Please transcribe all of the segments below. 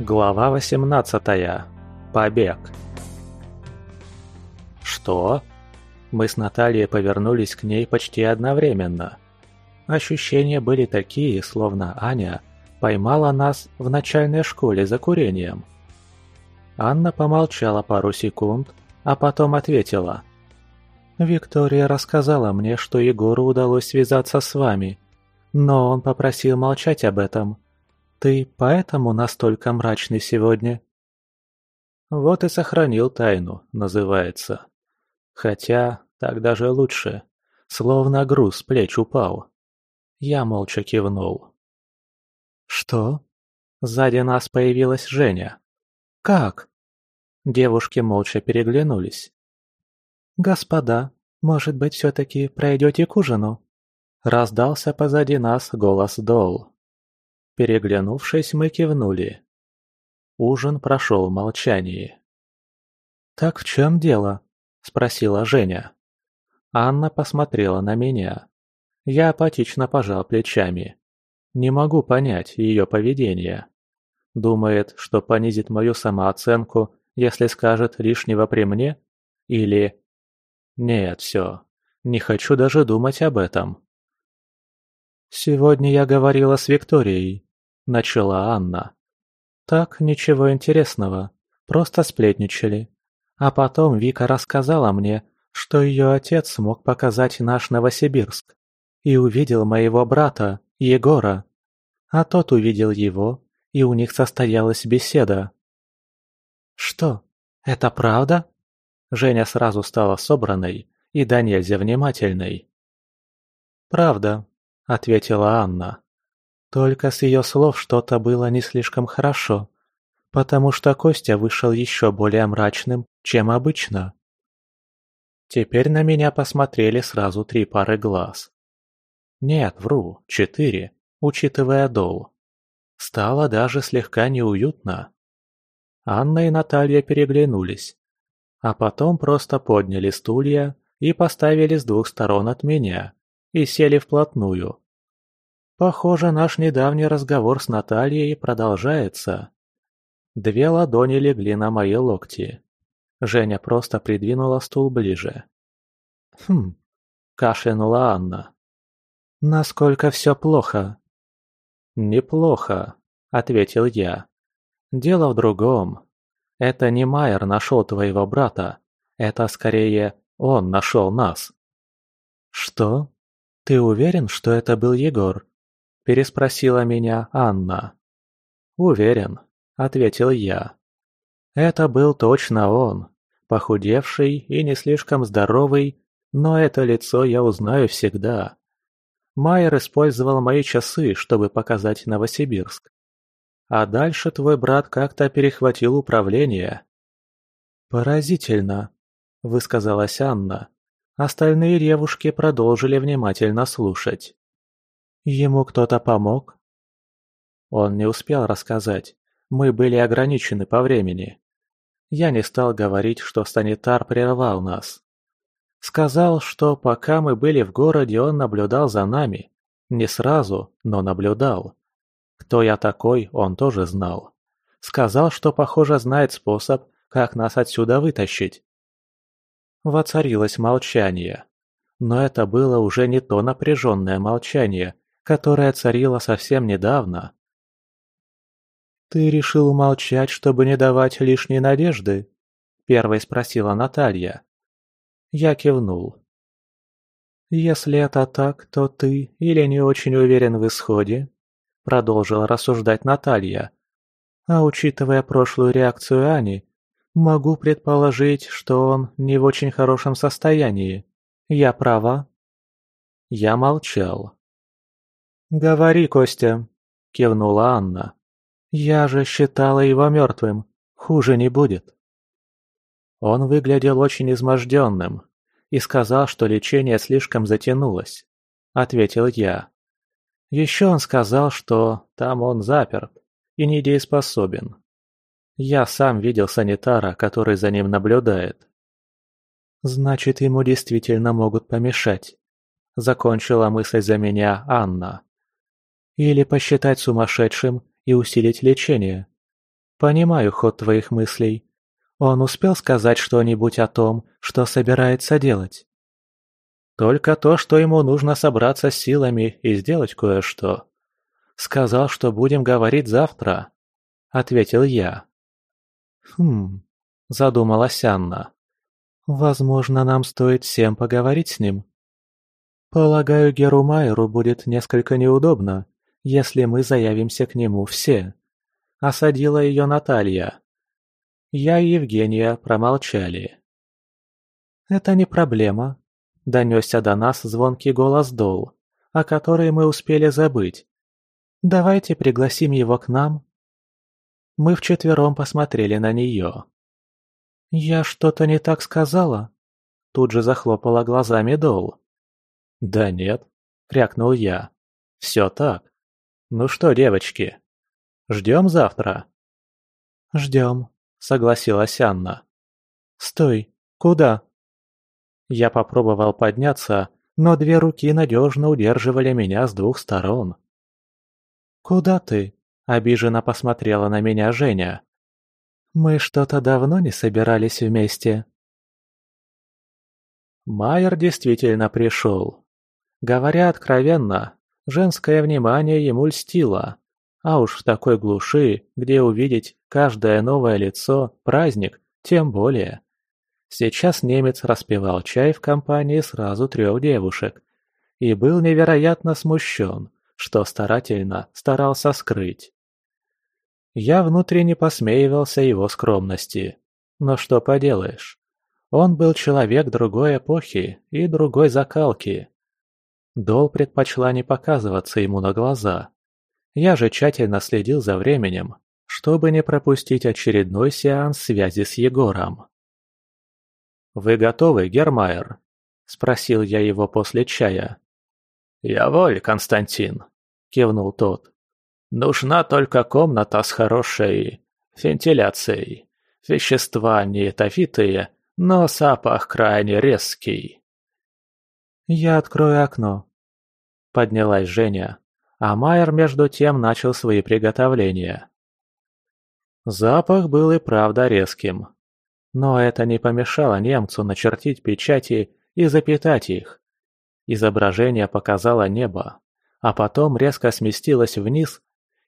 Глава 18. Побег. Что? Мы с Натальей повернулись к ней почти одновременно. Ощущения были такие, словно Аня поймала нас в начальной школе за курением. Анна помолчала пару секунд, а потом ответила. «Виктория рассказала мне, что Егору удалось связаться с вами, но он попросил молчать об этом» Ты поэтому настолько мрачный сегодня? Вот и сохранил тайну, называется. Хотя, так даже лучше. Словно груз с плеч упал. Я молча кивнул. «Что?» Сзади нас появилась Женя. «Как?» Девушки молча переглянулись. «Господа, может быть, все-таки пройдете к ужину?» Раздался позади нас голос Дол. Переглянувшись, мы кивнули. Ужин прошел в молчании. «Так в чем дело?» – спросила Женя. Анна посмотрела на меня. Я апатично пожал плечами. Не могу понять ее поведение. Думает, что понизит мою самооценку, если скажет лишнего при мне? Или... Нет, все. Не хочу даже думать об этом. Сегодня я говорила с Викторией начала Анна. Так ничего интересного, просто сплетничали. А потом Вика рассказала мне, что ее отец смог показать наш Новосибирск. И увидел моего брата, Егора. А тот увидел его, и у них состоялась беседа. «Что, это правда?» Женя сразу стала собранной и до нельзя внимательной. «Правда», — ответила Анна. Только с ее слов что-то было не слишком хорошо, потому что Костя вышел еще более мрачным, чем обычно. Теперь на меня посмотрели сразу три пары глаз. Нет, вру, четыре, учитывая дол. Стало даже слегка неуютно. Анна и Наталья переглянулись, а потом просто подняли стулья и поставили с двух сторон от меня и сели вплотную, Похоже, наш недавний разговор с Натальей продолжается. Две ладони легли на мои локти. Женя просто придвинула стул ближе. «Хм...» – кашлянула Анна. «Насколько все плохо?» «Неплохо», – ответил я. «Дело в другом. Это не Майер нашел твоего брата. Это скорее он нашел нас». «Что? Ты уверен, что это был Егор?» переспросила меня Анна. Уверен, ответил я. Это был точно он, похудевший и не слишком здоровый, но это лицо я узнаю всегда. Майер использовал мои часы, чтобы показать Новосибирск. А дальше твой брат как-то перехватил управление. «Поразительно», — высказалась Анна. Остальные девушки продолжили внимательно слушать. Ему кто-то помог? Он не успел рассказать. Мы были ограничены по времени. Я не стал говорить, что санитар прервал нас. Сказал, что пока мы были в городе, он наблюдал за нами. Не сразу, но наблюдал. Кто я такой, он тоже знал. Сказал, что, похоже, знает способ, как нас отсюда вытащить. Воцарилось молчание. Но это было уже не то напряженное молчание, которая царила совсем недавно. «Ты решил молчать, чтобы не давать лишней надежды?» – первой спросила Наталья. Я кивнул. «Если это так, то ты или не очень уверен в исходе?» – продолжила рассуждать Наталья. «А учитывая прошлую реакцию Ани, могу предположить, что он не в очень хорошем состоянии. Я права?» Я молчал. Говори, Костя, — кивнула Анна. Я же считала его мертвым. Хуже не будет. Он выглядел очень изможденным и сказал, что лечение слишком затянулось, — ответил я. Еще он сказал, что там он заперт и недееспособен. Я сам видел санитара, который за ним наблюдает. «Значит, ему действительно могут помешать», — закончила мысль за меня Анна. Или посчитать сумасшедшим и усилить лечение. Понимаю ход твоих мыслей. Он успел сказать что-нибудь о том, что собирается делать? Только то, что ему нужно собраться силами и сделать кое-что. Сказал, что будем говорить завтра. Ответил я. Хм, задумалась Анна. Возможно, нам стоит всем поговорить с ним. Полагаю, Геру Майеру будет несколько неудобно, если мы заявимся к нему все, осадила ее Наталья. Я и Евгения промолчали. «Это не проблема», — донесся до нас звонкий голос Дол, о которой мы успели забыть. «Давайте пригласим его к нам». Мы вчетвером посмотрели на нее. «Я что-то не так сказала?» Тут же захлопала глазами Дол. «Да нет», — крякнул я. «Все так». Ну что, девочки, ждем завтра? Ждем, согласилась Анна. Стой, куда? Я попробовал подняться, но две руки надежно удерживали меня с двух сторон. «Куда ты?» – обиженно посмотрела на меня Женя. «Мы что-то давно не собирались вместе». Майер действительно пришел. Говоря откровенно, Женское внимание ему льстило. А уж в такой глуши, где увидеть каждое новое лицо – праздник, тем более. Сейчас немец распивал чай в компании сразу трех девушек и был невероятно смущен, что старательно старался скрыть. Я внутренне посмеивался его скромности, но что поделаешь. Он был человек другой эпохи и другой закалки. Дол предпочла не показываться ему на глаза. Я же тщательно следил за временем, чтобы не пропустить очередной сеанс связи с Егором. «Вы готовы, Гермайер?» – спросил я его после чая. «Я воль, Константин», – кивнул тот. «Нужна только комната с хорошей вентиляцией. Вещества не ядовитые, но запах крайне резкий». «Я открою окно», поднялась Женя, а Майер между тем начал свои приготовления. Запах был и правда резким. Но это не помешало немцу начертить печати и запитать их. Изображение показало небо, а потом резко сместилось вниз,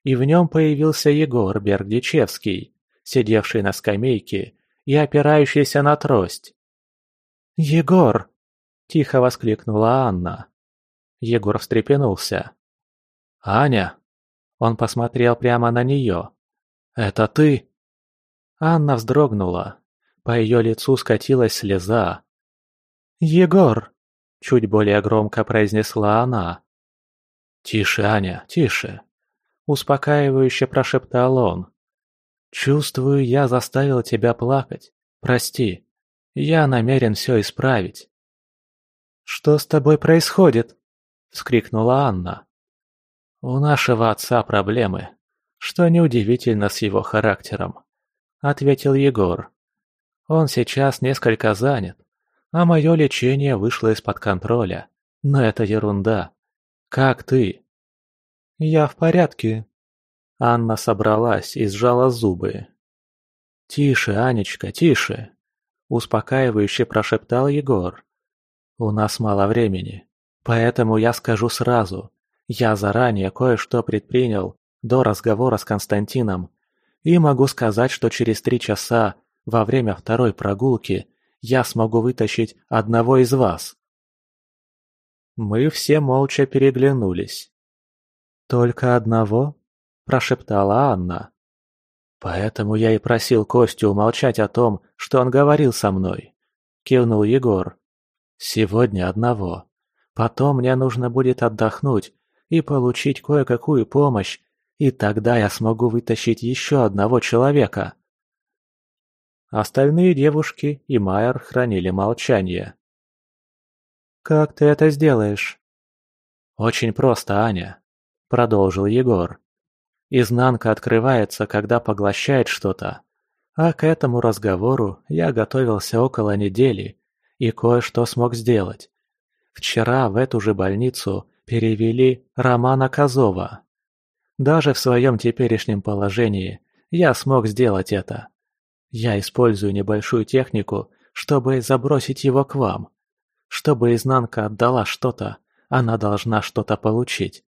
и в нем появился Егор Бердичевский, сидевший на скамейке и опирающийся на трость. «Егор!» – тихо воскликнула Анна. Егор встрепенулся. «Аня!» Он посмотрел прямо на нее. «Это ты?» Анна вздрогнула. По ее лицу скатилась слеза. «Егор!» — чуть более громко произнесла она. «Тише, Аня, тише!» — успокаивающе прошептал он. «Чувствую, я заставил тебя плакать. Прости. Я намерен все исправить». «Что с тобой происходит?» вскрикнула Анна. «У нашего отца проблемы, что неудивительно с его характером», — ответил Егор. «Он сейчас несколько занят, а мое лечение вышло из-под контроля. Но это ерунда. Как ты?» «Я в порядке». Анна собралась и сжала зубы. «Тише, Анечка, тише!» — успокаивающе прошептал Егор. «У нас мало времени. Поэтому я скажу сразу, я заранее кое-что предпринял до разговора с Константином, и могу сказать, что через три часа, во время второй прогулки, я смогу вытащить одного из вас. Мы все молча переглянулись. «Только одного?» – прошептала Анна. «Поэтому я и просил Костю умолчать о том, что он говорил со мной», – кивнул Егор. «Сегодня одного. Потом мне нужно будет отдохнуть и получить кое-какую помощь, и тогда я смогу вытащить еще одного человека». Остальные девушки и Майер хранили молчание. «Как ты это сделаешь?» «Очень просто, Аня», — продолжил Егор. «Изнанка открывается, когда поглощает что-то. А к этому разговору я готовился около недели и кое-что смог сделать. Вчера в эту же больницу перевели Романа Козова. Даже в своем теперешнем положении я смог сделать это. Я использую небольшую технику, чтобы забросить его к вам. Чтобы изнанка отдала что-то, она должна что-то получить.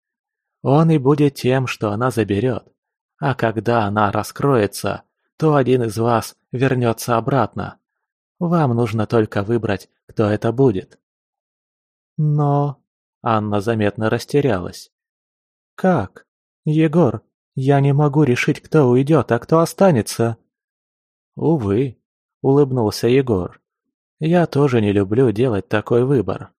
Он и будет тем, что она заберет. А когда она раскроется, то один из вас вернется обратно. Вам нужно только выбрать, кто это будет. Но Анна заметно растерялась. «Как? Егор, я не могу решить, кто уйдет, а кто останется». «Увы», — улыбнулся Егор. «Я тоже не люблю делать такой выбор».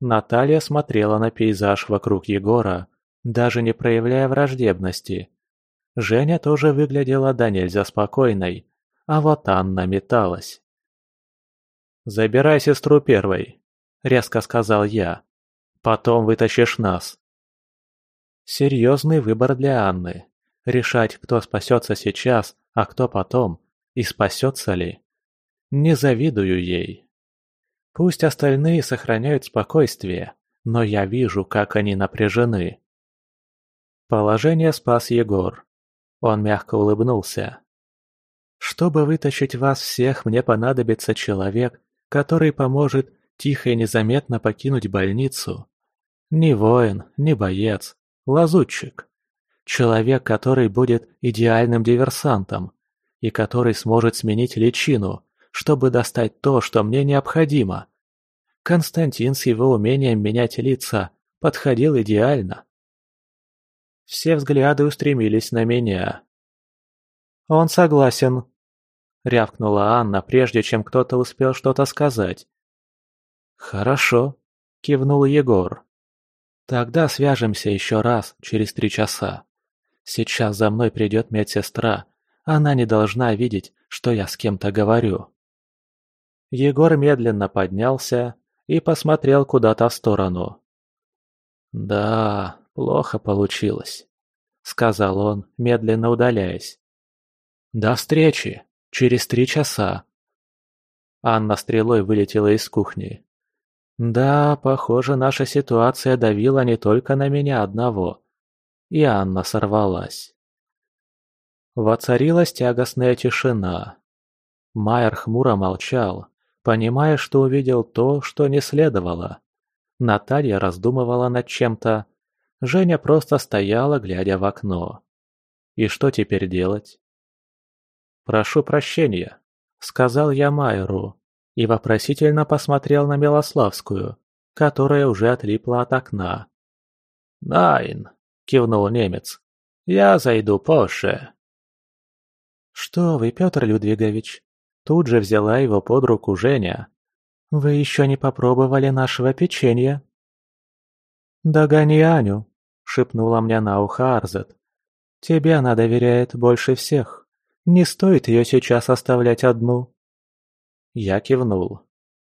Наталья смотрела на пейзаж вокруг Егора, даже не проявляя враждебности. Женя тоже выглядела до да нельзя спокойной, а вот Анна металась. «Забирай сестру первой», резко сказал я. Потом вытащишь нас. Серьезный выбор для Анны. Решать, кто спасется сейчас, а кто потом, и спасется ли. Не завидую ей. Пусть остальные сохраняют спокойствие, но я вижу, как они напряжены. Положение спас Егор. Он мягко улыбнулся. «Чтобы вытащить вас всех, мне понадобится человек, который поможет Тихо и незаметно покинуть больницу. Ни воин, ни боец, лазутчик. Человек, который будет идеальным диверсантом и который сможет сменить личину, чтобы достать то, что мне необходимо. Константин с его умением менять лица подходил идеально. Все взгляды устремились на меня. «Он согласен», — рявкнула Анна, прежде чем кто-то успел что-то сказать. Хорошо, кивнул Егор. Тогда свяжемся еще раз через три часа. Сейчас за мной придет медсестра. Она не должна видеть, что я с кем-то говорю. Егор медленно поднялся и посмотрел куда-то в сторону. «Да, плохо получилось», — сказал он, медленно удаляясь. «До встречи! Через три часа!» Анна стрелой вылетела из кухни. Да, похоже, наша ситуация давила не только на меня одного. И Анна сорвалась. Воцарилась тягостная тишина. Майер хмуро молчал, понимая, что увидел то, что не следовало. Наталья раздумывала над чем-то. Женя просто стояла, глядя в окно. И что теперь делать? «Прошу прощения», — сказал я Майеру. И вопросительно посмотрел на Милославскую, которая уже отлипла от окна. «Найн!» — кивнул немец. «Я зайду позже». «Что вы, Петр Людвигович?» Тут же взяла его под руку Женя. «Вы еще не попробовали нашего печенья?» «Догони Аню», — шепнула мне на ухо Арзет. «Тебе она доверяет больше всех. Не стоит ее сейчас оставлять одну». Я кивнул.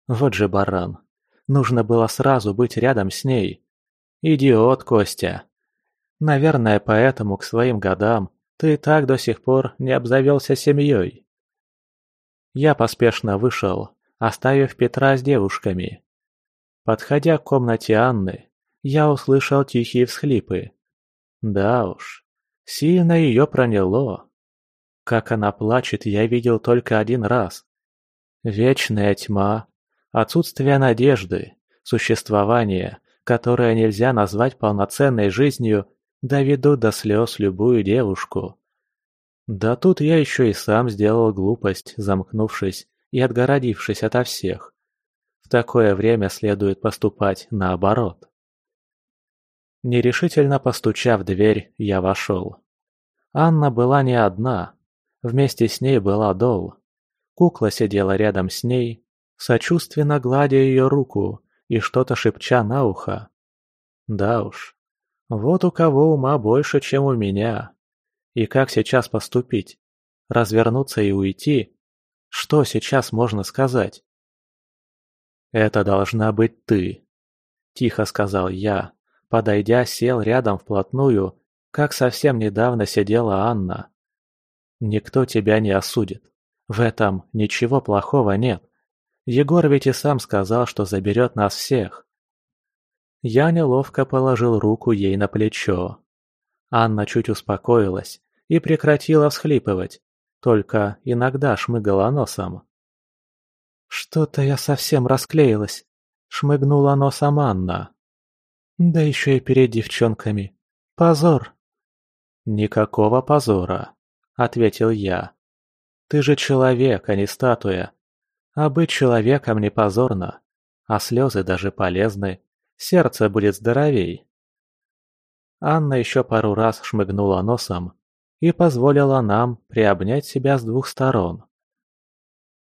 Вот же баран. Нужно было сразу быть рядом с ней. Идиот, Костя. Наверное, поэтому к своим годам ты так до сих пор не обзавелся семьей. Я поспешно вышел, оставив Петра с девушками. Подходя к комнате Анны, я услышал тихие всхлипы. Да уж, сильно ее проняло. Как она плачет, я видел только один раз, Вечная тьма, отсутствие надежды, существование, которое нельзя назвать полноценной жизнью, доведут до слез любую девушку. Да тут я еще и сам сделал глупость, замкнувшись и отгородившись ото всех. В такое время следует поступать наоборот. Нерешительно постучав в дверь, я вошел. Анна была не одна. Вместе с ней была Дол кукла сидела рядом с ней, сочувственно гладя ее руку и что-то шепча на ухо. Да уж, вот у кого ума больше, чем у меня. И как сейчас поступить? Развернуться и уйти? Что сейчас можно сказать? «Это должна быть ты», — тихо сказал я, подойдя, сел рядом вплотную, как совсем недавно сидела Анна. «Никто тебя не осудит. В этом ничего плохого нет. Егор ведь и сам сказал, что заберет нас всех. Я неловко положил руку ей на плечо. Анна чуть успокоилась и прекратила всхлипывать, только иногда шмыгала носом. «Что-то я совсем расклеилась», — шмыгнула носом Анна. «Да еще и перед девчонками. Позор!» «Никакого позора», — ответил я. Ты же человек, а не статуя. А быть человеком не позорно. А слезы даже полезны. Сердце будет здоровей. Анна еще пару раз шмыгнула носом и позволила нам приобнять себя с двух сторон.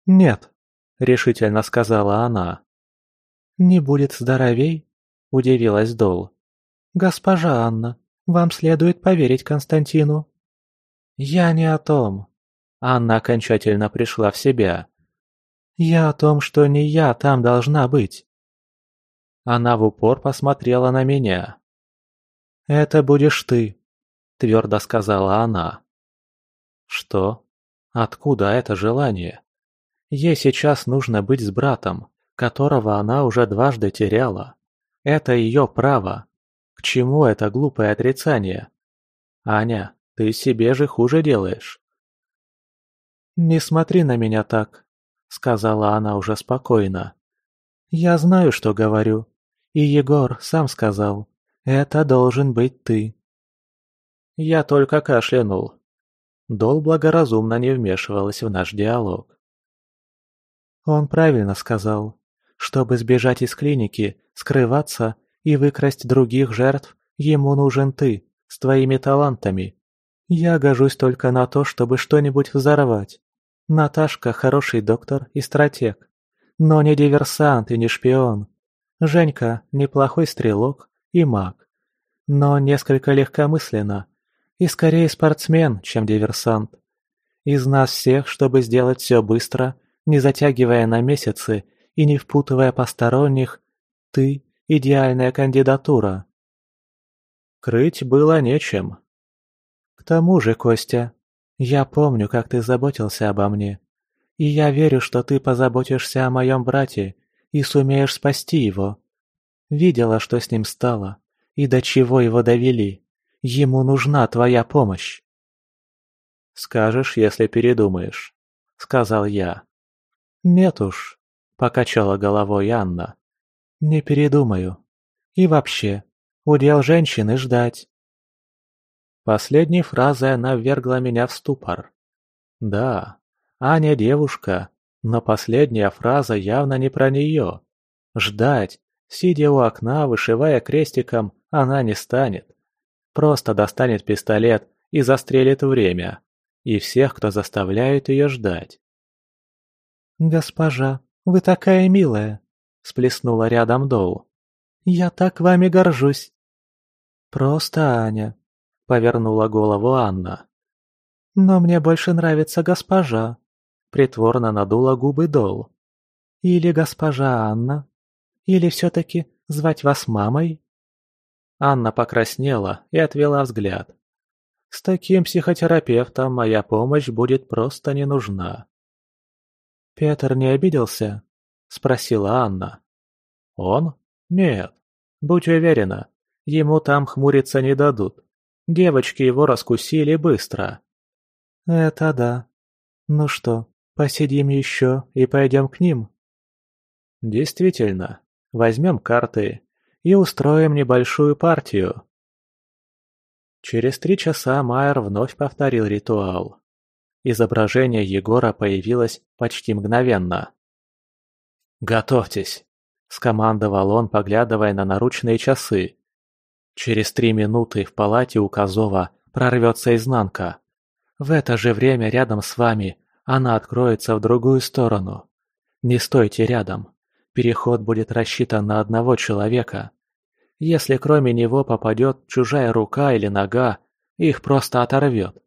«Нет», — решительно сказала она. «Не будет здоровей?» — удивилась Дол. «Госпожа Анна, вам следует поверить Константину». «Я не о том», Анна окончательно пришла в себя. «Я о том, что не я там должна быть». Она в упор посмотрела на меня. «Это будешь ты», — твердо сказала она. «Что? Откуда это желание? Ей сейчас нужно быть с братом, которого она уже дважды теряла. Это ее право. К чему это глупое отрицание? Аня, ты себе же хуже делаешь». «Не смотри на меня так», — сказала она уже спокойно. «Я знаю, что говорю. И Егор сам сказал, это должен быть ты». Я только кашлянул. Дол благоразумно не вмешивалась в наш диалог. Он правильно сказал. Чтобы сбежать из клиники, скрываться и выкрасть других жертв, ему нужен ты, с твоими талантами. Я гожусь только на то, чтобы что-нибудь взорвать. Наташка хороший доктор и стратег, но не диверсант и не шпион. Женька неплохой стрелок и маг, но несколько легкомысленно и скорее спортсмен, чем диверсант. Из нас всех, чтобы сделать все быстро, не затягивая на месяцы и не впутывая посторонних, ты – идеальная кандидатура. Крыть было нечем. К тому же, Костя, я помню, как ты заботился обо мне. И я верю, что ты позаботишься о моем брате и сумеешь спасти его. Видела, что с ним стало, и до чего его довели. Ему нужна твоя помощь. «Скажешь, если передумаешь», — сказал я. «Нет уж», — покачала головой Анна. «Не передумаю. И вообще, удел женщины ждать. Последней фразой она ввергла меня в ступор. Да, Аня девушка, но последняя фраза явно не про нее. Ждать, сидя у окна, вышивая крестиком, она не станет. Просто достанет пистолет и застрелит время. И всех, кто заставляет ее ждать. «Госпожа, вы такая милая!» – сплеснула рядом Доу. «Я так вами горжусь!» «Просто Аня», повернула голову Анна. «Но мне больше нравится госпожа», — притворно надула губы Дол. «Или госпожа Анна? Или все-таки звать вас мамой?» Анна покраснела и отвела взгляд. «С таким психотерапевтом моя помощь будет просто не нужна». «Петр не обиделся?» — спросила Анна. «Он? Нет. Будь уверена, ему там хмуриться не дадут. Девочки его раскусили быстро. Это да. Ну что, посидим еще и пойдем к ним? Действительно, возьмем карты и устроим небольшую партию. Через три часа Майер вновь повторил ритуал. Изображение Егора появилось почти мгновенно. «Готовьтесь!» – скомандовал он, поглядывая на наручные часы. Через три минуты в палате у Козова прорвется изнанка. В это же время рядом с вами она откроется в другую сторону. Не стойте рядом. Переход будет рассчитан на одного человека. Если кроме него попадет чужая рука или нога, их просто оторвет.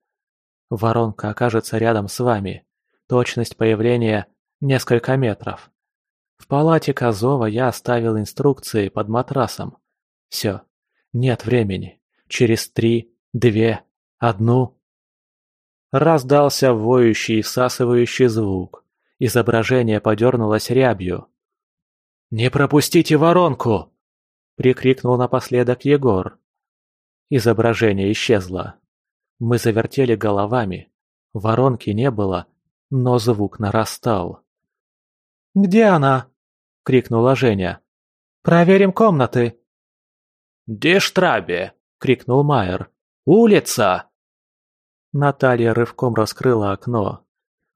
Воронка окажется рядом с вами. Точность появления – несколько метров. В палате Козова я оставил инструкции под матрасом. Все нет времени. Через три, две, одну...» Раздался воющий и всасывающий звук. Изображение подернулось рябью. «Не пропустите воронку!» — прикрикнул напоследок Егор. Изображение исчезло. Мы завертели головами. Воронки не было, но звук нарастал. «Где она?» — крикнула Женя. «Проверим комнаты!» «Дештрабе!» — крикнул Майер. «Улица!» Наталья рывком раскрыла окно.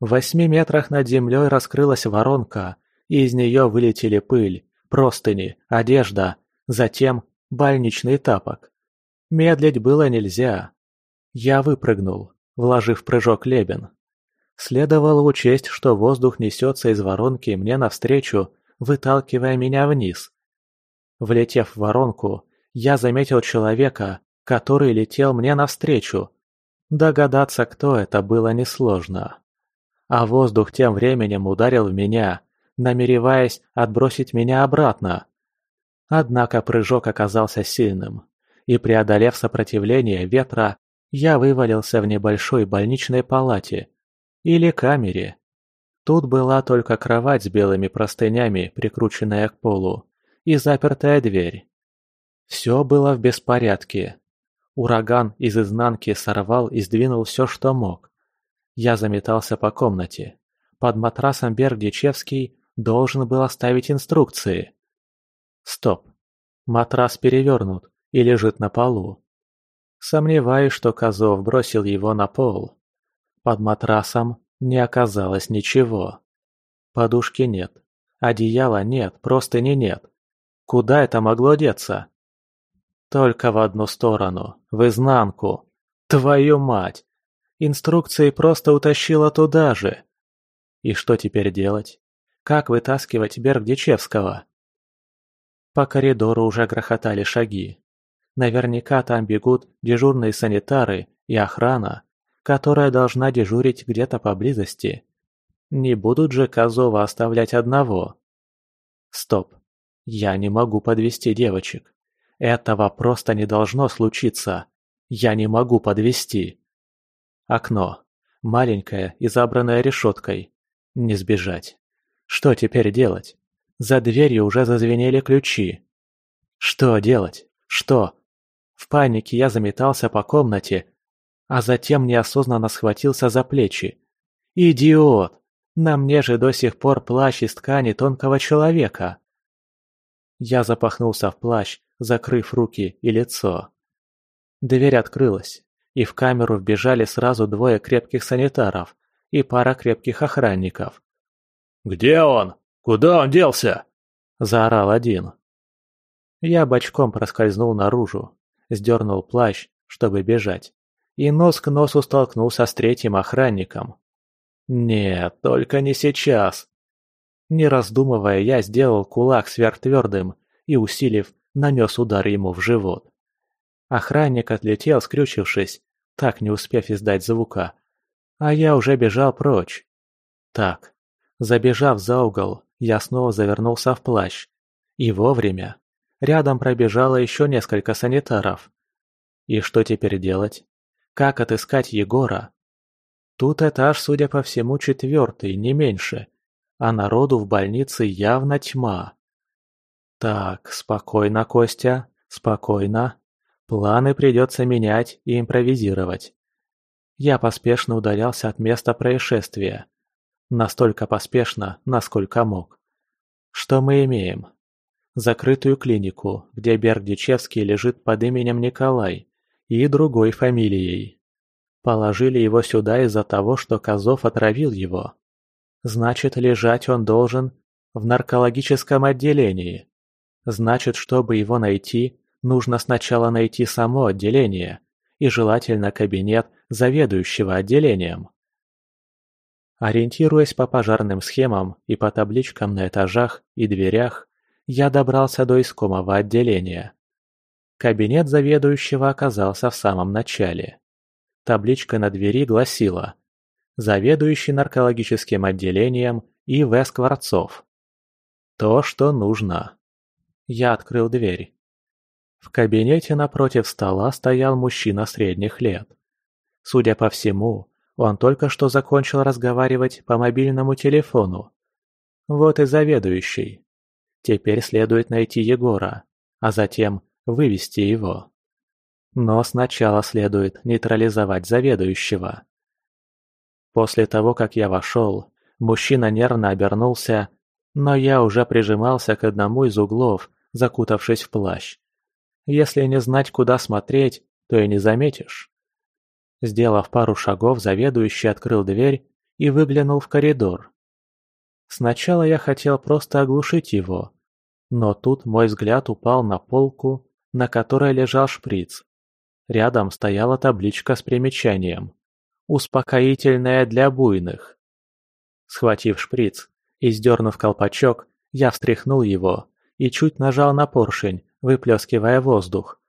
В восьми метрах над землей раскрылась воронка, и из нее вылетели пыль, простыни, одежда, затем больничный тапок. Медлить было нельзя. Я выпрыгнул, вложив прыжок лебен. Следовало учесть, что воздух несется из воронки мне навстречу, выталкивая меня вниз. Влетев в воронку, я заметил человека, который летел мне навстречу. Догадаться, кто это, было несложно. А воздух тем временем ударил в меня, намереваясь отбросить меня обратно. Однако прыжок оказался сильным, и, преодолев сопротивление ветра, я вывалился в небольшой больничной палате или камере. Тут была только кровать с белыми простынями, прикрученная к полу, и запертая дверь. Все было в беспорядке. Ураган из изнанки сорвал и сдвинул все, что мог. Я заметался по комнате. Под матрасом Бердичевский должен был оставить инструкции. Стоп. Матрас перевернут и лежит на полу. Сомневаюсь, что Козов бросил его на пол. Под матрасом не оказалось ничего. Подушки нет, одеяла нет, простыни нет. Куда это могло деться? только в одну сторону, в изнанку. Твою мать! Инструкции просто утащила туда же. И что теперь делать? Как вытаскивать Бергдичевского? По коридору уже грохотали шаги. Наверняка там бегут дежурные санитары и охрана, которая должна дежурить где-то поблизости. Не будут же Козова оставлять одного. Стоп. Я не могу подвести девочек. Этого просто не должно случиться. Я не могу подвести. Окно. Маленькое и забранное решеткой. Не сбежать. Что теперь делать? За дверью уже зазвенели ключи. Что делать? Что? В панике я заметался по комнате, а затем неосознанно схватился за плечи. «Идиот! На мне же до сих пор плащ из ткани тонкого человека!» Я запахнулся в плащ закрыв руки и лицо. Дверь открылась, и в камеру вбежали сразу двое крепких санитаров и пара крепких охранников. «Где он? Куда он делся?» – заорал один. Я бочком проскользнул наружу, сдернул плащ, чтобы бежать, и нос к носу столкнулся с третьим охранником. «Нет, только не сейчас!» Не раздумывая, я сделал кулак сверхтвердым и, усилив нанес удар ему в живот. Охранник отлетел, скрючившись, так не успев издать звука. А я уже бежал прочь. Так, забежав за угол, я снова завернулся в плащ. И вовремя. Рядом пробежало еще несколько санитаров. И что теперь делать? Как отыскать Егора? Тут этаж, судя по всему, четвертый, не меньше. А народу в больнице явно тьма. Так, спокойно, Костя, спокойно. Планы придется менять и импровизировать. Я поспешно удалялся от места происшествия. Настолько поспешно, насколько мог. Что мы имеем? Закрытую клинику, где Бердичевский лежит под именем Николай и другой фамилией. Положили его сюда из-за того, что Козов отравил его. Значит, лежать он должен в наркологическом отделении. Значит, чтобы его найти, нужно сначала найти само отделение, и желательно кабинет заведующего отделением. Ориентируясь по пожарным схемам и по табличкам на этажах и дверях, я добрался до искомого отделения. Кабинет заведующего оказался в самом начале. Табличка на двери гласила «Заведующий наркологическим отделением И.В. Скворцов». То, что нужно. Я открыл дверь. В кабинете напротив стола стоял мужчина средних лет. Судя по всему, он только что закончил разговаривать по мобильному телефону. Вот и заведующий. Теперь следует найти Егора, а затем вывести его. Но сначала следует нейтрализовать заведующего. После того, как я вошел, мужчина нервно обернулся, но я уже прижимался к одному из углов закутавшись в плащ. «Если не знать, куда смотреть, то и не заметишь». Сделав пару шагов, заведующий открыл дверь и выглянул в коридор. Сначала я хотел просто оглушить его, но тут мой взгляд упал на полку, на которой лежал шприц. Рядом стояла табличка с примечанием «Успокоительное для буйных». Схватив шприц и сдернув колпачок, я встряхнул его, и чуть нажал на поршень, выплескивая воздух,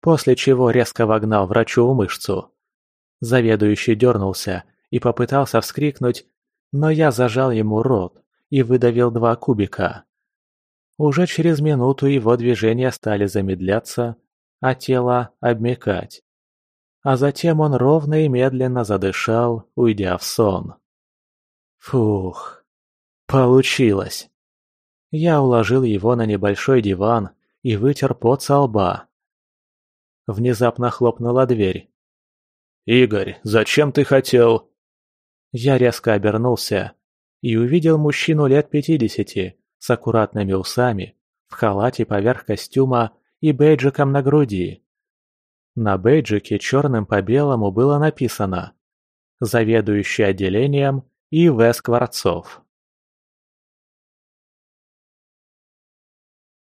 после чего резко вогнал врачу в мышцу. Заведующий дернулся и попытался вскрикнуть, но я зажал ему рот и выдавил два кубика. Уже через минуту его движения стали замедляться, а тело обмекать. А затем он ровно и медленно задышал, уйдя в сон. Фух, получилось. Я уложил его на небольшой диван и вытер пот со лба. Внезапно хлопнула дверь. «Игорь, зачем ты хотел?» Я резко обернулся и увидел мужчину лет пятидесяти с аккуратными усами, в халате поверх костюма и бейджиком на груди. На бейджике черным по белому было написано «Заведующий отделением И.В. Скворцов».